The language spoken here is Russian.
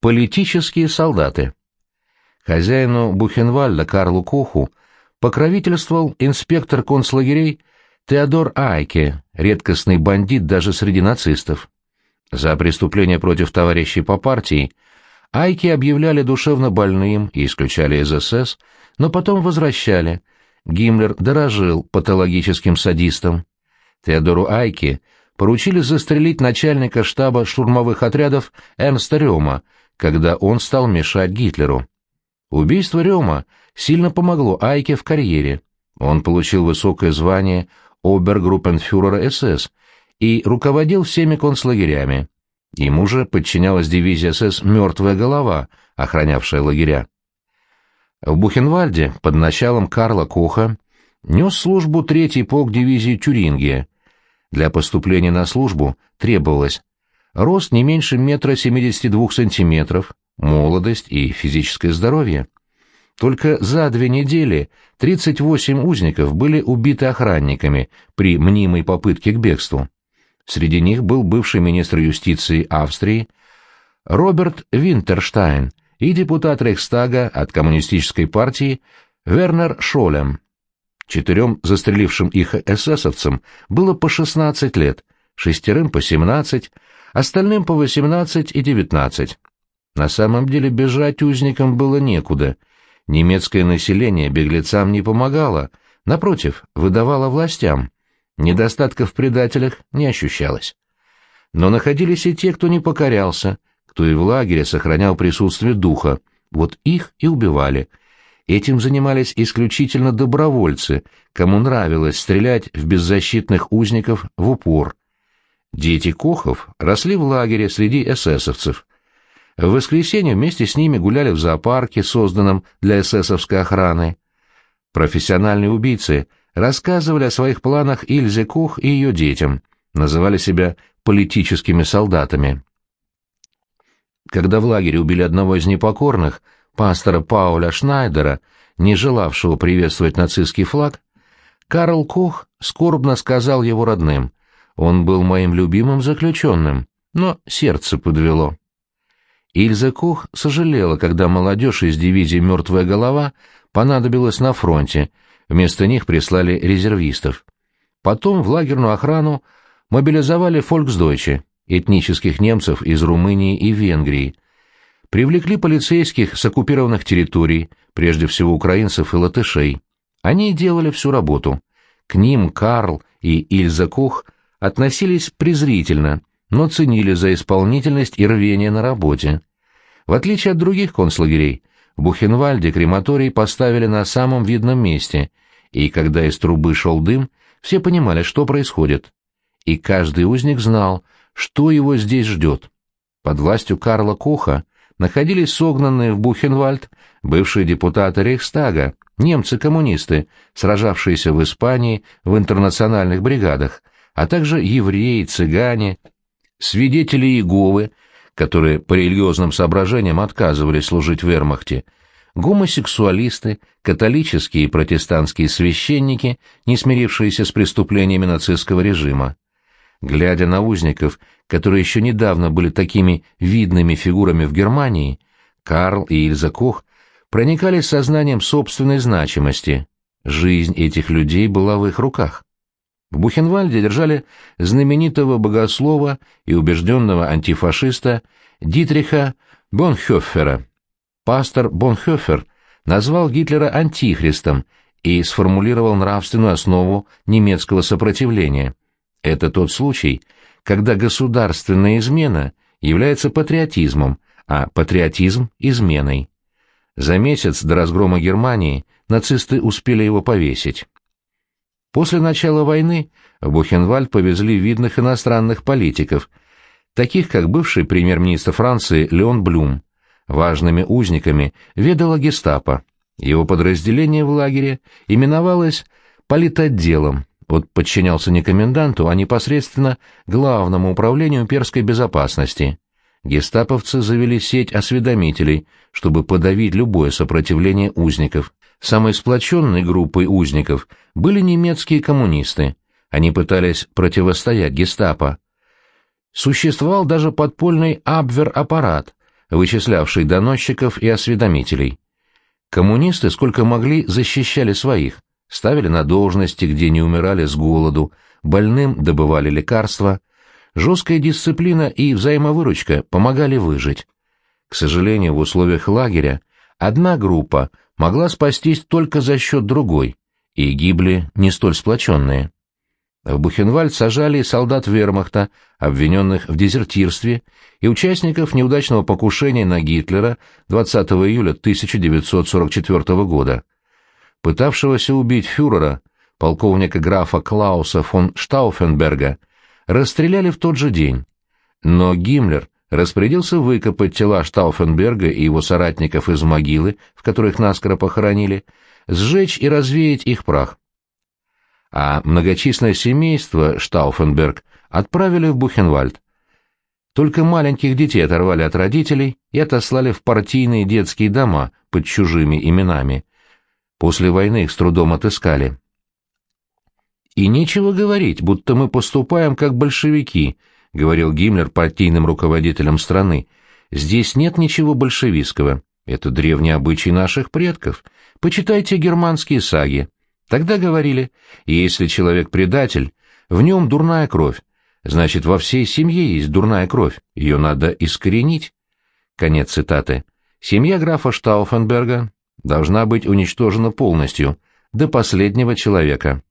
политические солдаты. Хозяину Бухенвальда Карлу Коху покровительствовал инспектор концлагерей Теодор Айке, редкостный бандит даже среди нацистов. За преступления против товарищей по партии Айки объявляли душевно больным и исключали из СС, но потом возвращали. Гиммлер дорожил патологическим садистом. Теодору Айке поручили застрелить начальника штаба штурмовых отрядов Эрнста Рема, когда он стал мешать Гитлеру. Убийство Рема сильно помогло Айке в карьере. Он получил высокое звание обергруппенфюрера СС и руководил всеми концлагерями. Ему же подчинялась дивизия СС «Мертвая голова», охранявшая лагеря. В Бухенвальде под началом Карла Коха нес службу третий полк дивизии Тюрингия. Для поступления на службу требовалось рост не меньше метра семидесяти двух сантиметров, молодость и физическое здоровье. Только за две недели 38 узников были убиты охранниками при мнимой попытке к бегству. Среди них был бывший министр юстиции Австрии Роберт Винтерштайн и депутат Рейхстага от коммунистической партии Вернер Шолем. Четырем застрелившим их эсэсовцам было по 16 лет, шестерым по 17, остальным по 18 и 19. На самом деле бежать узникам было некуда. Немецкое население беглецам не помогало, напротив, выдавало властям. Недостатков в предателях не ощущалось. Но находились и те, кто не покорялся, кто и в лагере сохранял присутствие духа, вот их и убивали. Этим занимались исключительно добровольцы, кому нравилось стрелять в беззащитных узников в упор. Дети Кохов росли в лагере среди эсэсовцев. В воскресенье вместе с ними гуляли в зоопарке, созданном для эсэсовской охраны. Профессиональные убийцы рассказывали о своих планах Ильзе Кох и ее детям, называли себя политическими солдатами. Когда в лагере убили одного из непокорных, пастора Пауля Шнайдера, не желавшего приветствовать нацистский флаг, Карл Кох скорбно сказал его родным, «Он был моим любимым заключенным, но сердце подвело». Ильза Кох сожалела, когда молодежь из дивизии «Мертвая голова» понадобилась на фронте, вместо них прислали резервистов. Потом в лагерную охрану мобилизовали фольксдойче, этнических немцев из Румынии и Венгрии, привлекли полицейских с оккупированных территорий, прежде всего украинцев и латышей. Они делали всю работу. К ним Карл и Ильза Кох относились презрительно, но ценили за исполнительность и рвение на работе. В отличие от других концлагерей, в Бухенвальде крематорий поставили на самом видном месте, и когда из трубы шел дым, все понимали, что происходит. И каждый узник знал, что его здесь ждет. Под властью Карла Коха находились согнанные в Бухенвальд бывшие депутаты Рейхстага, немцы-коммунисты, сражавшиеся в Испании в интернациональных бригадах, а также евреи, цыгане, свидетели Иеговы, которые по религиозным соображениям отказывались служить в вермахте, гомосексуалисты, католические и протестантские священники, не смирившиеся с преступлениями нацистского режима. Глядя на узников, которые еще недавно были такими видными фигурами в Германии, Карл и Ильза Кох проникались сознанием собственной значимости. Жизнь этих людей была в их руках. В Бухенвальде держали знаменитого богослова и убежденного антифашиста Дитриха Бонхёффера. Пастор Бонхёффер назвал Гитлера антихристом и сформулировал нравственную основу немецкого сопротивления. Это тот случай, когда государственная измена является патриотизмом, а патриотизм – изменой. За месяц до разгрома Германии нацисты успели его повесить. После начала войны в Бухенвальд повезли видных иностранных политиков, таких как бывший премьер-министр Франции Леон Блюм. Важными узниками ведала гестапо. Его подразделение в лагере именовалось политотделом, вот подчинялся не коменданту, а непосредственно главному управлению имперской безопасности. Гестаповцы завели сеть осведомителей, чтобы подавить любое сопротивление узников. Самой сплоченной группой узников были немецкие коммунисты. Они пытались противостоять гестапо. Существовал даже подпольный Абвер-аппарат, вычислявший доносчиков и осведомителей. Коммунисты сколько могли защищали своих, ставили на должности, где не умирали с голоду, больным добывали лекарства. Жесткая дисциплина и взаимовыручка помогали выжить. К сожалению, в условиях лагеря одна группа могла спастись только за счет другой, и гибли не столь сплоченные. В Бухенвальд сажали солдат вермахта, обвиненных в дезертирстве, и участников неудачного покушения на Гитлера 20 июля 1944 года. Пытавшегося убить фюрера, полковника графа Клауса фон Штауфенберга, расстреляли в тот же день. Но Гиммлер распорядился выкопать тела Штауфенберга и его соратников из могилы, в которых наскоро похоронили, сжечь и развеять их прах а многочисленное семейство Штауфенберг отправили в Бухенвальд. Только маленьких детей оторвали от родителей и отослали в партийные детские дома под чужими именами. После войны их с трудом отыскали. «И нечего говорить, будто мы поступаем как большевики», — говорил Гиммлер партийным руководителям страны. «Здесь нет ничего большевистского. Это древний обычай наших предков. Почитайте германские саги». Тогда говорили, если человек предатель, в нем дурная кровь, значит, во всей семье есть дурная кровь, ее надо искоренить. Конец цитаты. Семья графа Штауфенберга должна быть уничтожена полностью, до последнего человека.